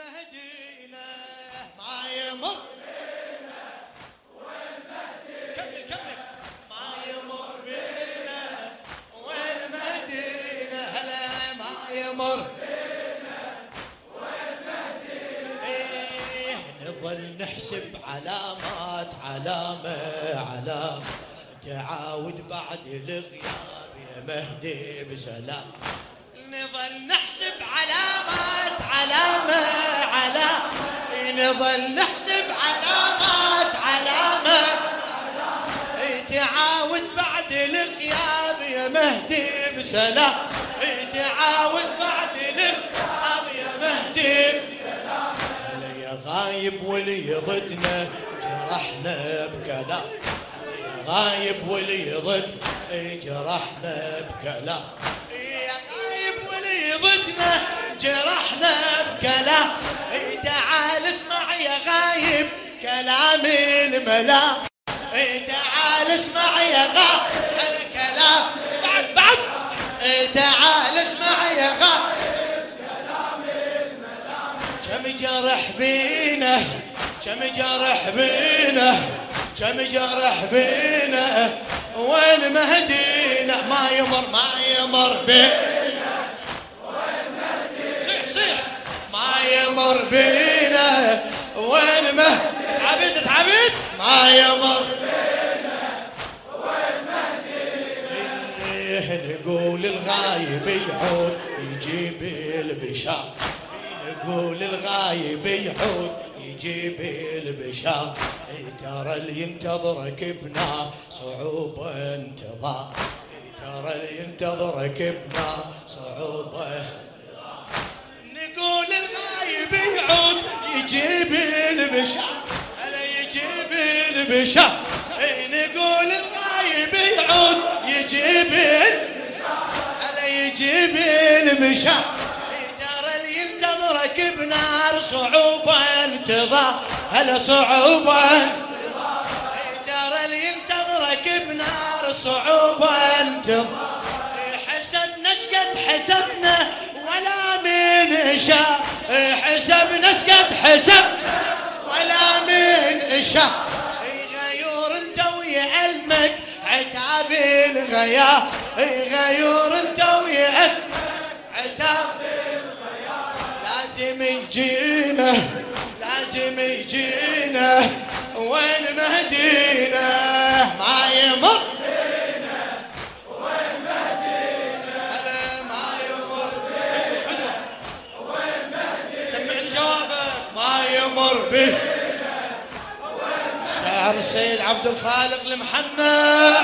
مهدينا ما يمر. كمل كمل. ما يمر بينا هلا ما يمر. إيه نظل نحسب علامات علامة علامة. تعاود بعد الغياب يا مهدي بسلام. نظل نحسب علامات علامة. علامة نظل نحسب علامات علامة. تعاود بعد الغياب يا مهدي بسلام. تعاود بعد الغياب يا مهدي هلا يا غايب واللي ضدنا جرحنا بكلام. يا غايب واللي ضد جرحنا بكلام. يا غايب واللي ضدنا جرحنا بكلام. تعال اسمع يا غايب كلام الملا تعال اسمع يا غايب الكلام بعد بعد. تعال اسمع يا غايب. كم جرح بينا كم جرح بينا كم جرح بينا. وين مهدينا؟ ما يمر ما يمر بينا. يمر بينا. وين ما تعبت تعبت ما يمر إيه نقول الغايب يعود يجيب البشار نقول الغايب يعود يجيب البشار ترى اللي ينتظرك بنار صعوبة انتظار. ترى اللي ينتظرك بنار صعوبة يجيب البشار هلا يجيب البشار إيه نقول الغايب يعود يجيب هلا يجيب إيه ترى اللي ينتظرك بنار صعوبة انتظار هلا صعوبة ترى اللي ينتظرك بنار صعوبة انتظار. إيه حسبنا شقد حسبنا؟ ولا من شاء. إيه حسب ولا من شاء إيه غيور انت ويا علمك عتاب الغيا غيور انت السيد عبد الخالق المحنى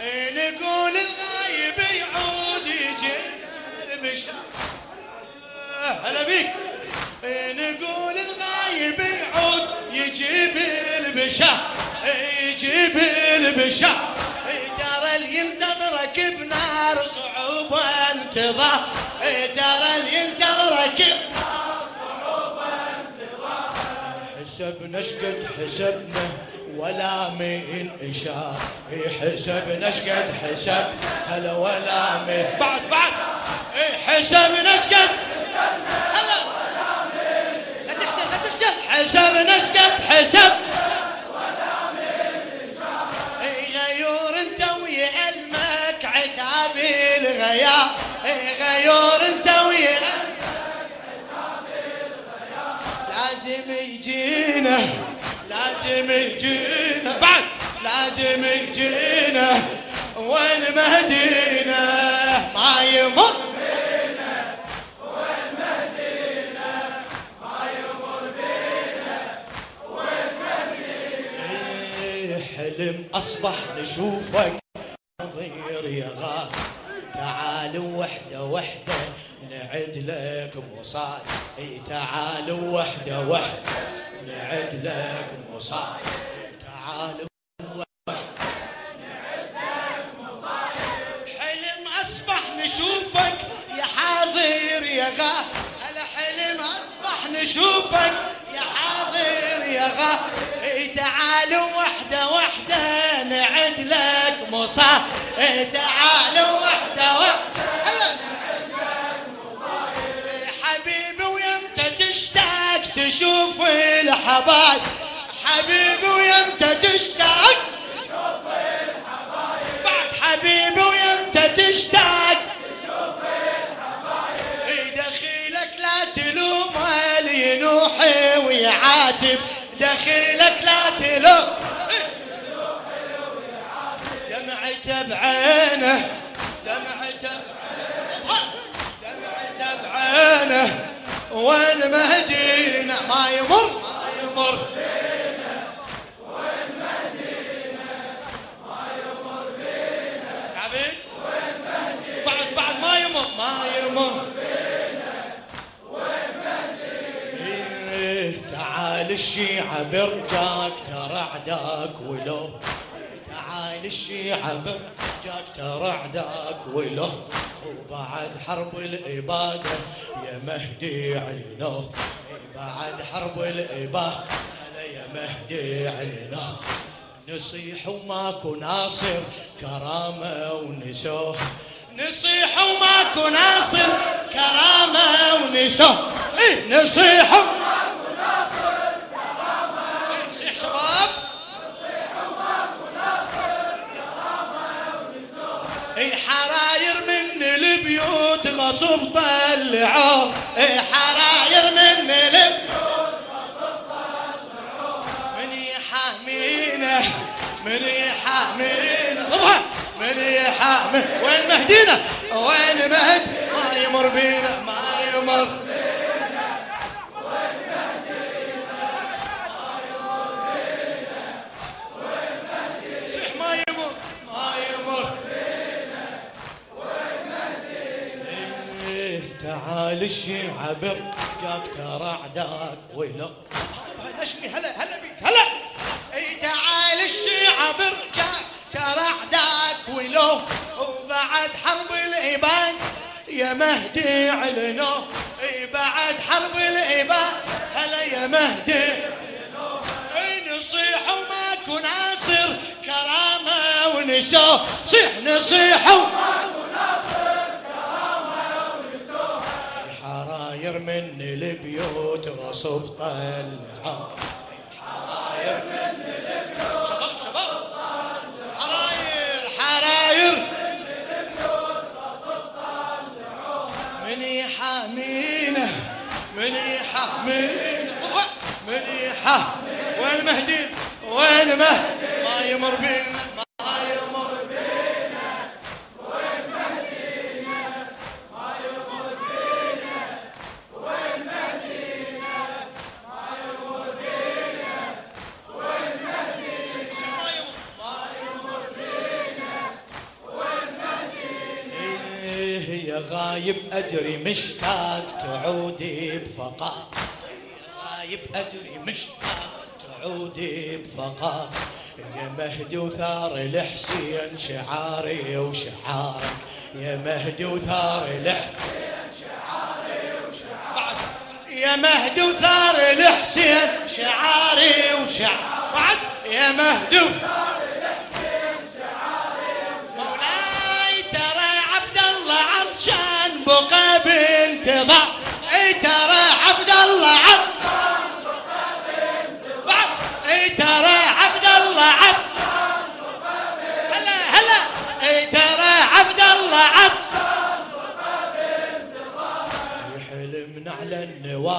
إيه نقول الغايب يعود يجي. بشار هلا بيك. إيه نقول الغايب يعود يجيب البشار إيه يجيب البشار حسبنا شقد حسبنا؟ ولا من إشار إيه حسبنا شقد حسب؟ هلا ولا من. بعد بعد. إيه حسبنا شقد هلا. لا تخجل لا تخجل حسبنا شقد حسب؟ لازم يجينا بعد. لازم يجينا وين مهدينا ما يمر. حلم اصبح نشوفك. نظير يا غالي. تعال وحدة وحدة نعد لك مصاد إي تعال وحدة وحدة نعد لك مصاد تعال حلم أصبح نشوفك يا حاضر يا غا. هلا حلم أصبح نشوفك يا حاضر يا غا. إيه تعالوا وحدة وحدة نعد لك مصا إيه تعالوا وحدة وحدة إيه تشوف تشوف الحبايب؟ حبيبي ويمتى تشتاق. بعد حبيبي ويمتى تشتاق. دخيلك لا تلوم ينوحي ويعاتب. دخيلك لا تلوم. دمعته بعينه. دمعته دمعته بعينه. وين مهدينا؟ ما يمر. ما يمر. تعبت بعد بعد ما يمر ما يمر. إيه، تعال الشيعة برجاك ترى عداك ولو. تعال الشيعة برجاك ترى عداك ولو. وبعد حرب الإبادة يا مهدي علينا. بعد حرب الإبادة يا مهدي علينا. نصيح وماكو ناصر كرامة ونسوه نصيح وماكو ناصر كرامة ونسوه إيه نصيح وماكو ناصر كرامة صيح صيح شباب. الحراير من البيوت غصب طلعوه. مهدينا وين مهد ما يمر بينا ما يمر. إيه، تعال الشيعة برجاك ترى عداك ولا يا مهدي علنو اي بعد حرب الإبان هلا يا مهدي. اي نصيح وماكو ناصر كرامة ونسو صيح نصيح وماكو حراير من البيوت غصب طلعوا من يحا وين مهدي وين مهدي ما يمر بينا إيه غايب أدري مشتاق تعودي بفقار يا غايب أدري مشتاق تعودي بفقار. يا مهدي وثار الحسين شعاري وشعارك. يا مهدي وثار الحسين شعاري وشعارك. يا مهدي وثار الحسين شعاري وشعارك. بعد يا مهدي وثار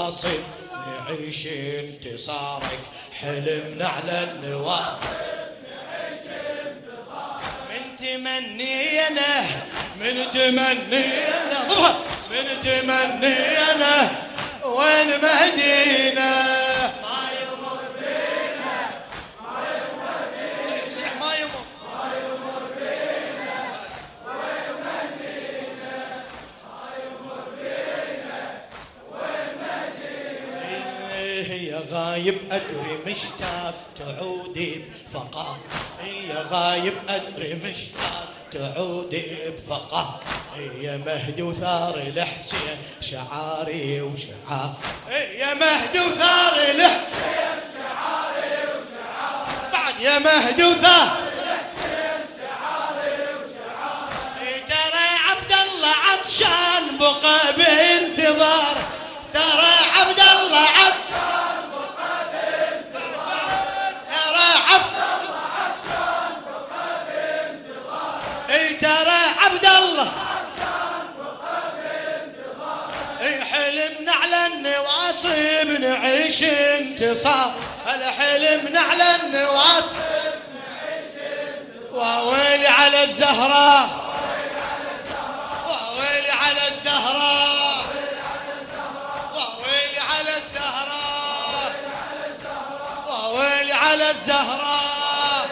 النواصب نعيش انتصارك. حلمنا على النواصب من تمنينا من تمنينا من تمنينا وين مهدينا؟ غايب أدري مشتاق تعودي بفقار إيه يا غايب أدري مشتاق تعودي بفقار إيه يا مهدي وثار الحسين شعاري وشعار يا مهدي وثار الحسين شعاري وشعار بعد يا مهدي وثار إيه ترى عبد الله عطشان بقى النواصب نعيش انتصار. الحلم على النواصب. وويلي على الزهراء وويلي على الزهراء وويلي على الزهراء وويلي على الزهراء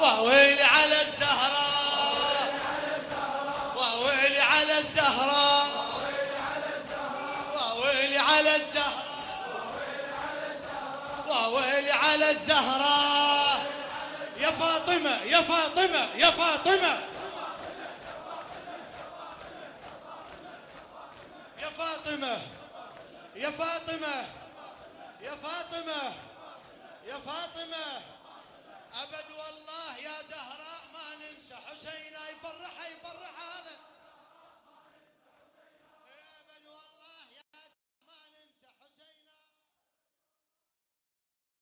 وويلي على الزهراء وويلي على الزهراء على الزهراء يا فاطمة يا فاطمة يا فاطمة. يا فاطمة يا فاطمة يا فاطمة يا فاطمة. أبد والله يا زهراء ما ننسى. حسين يفرح يفرح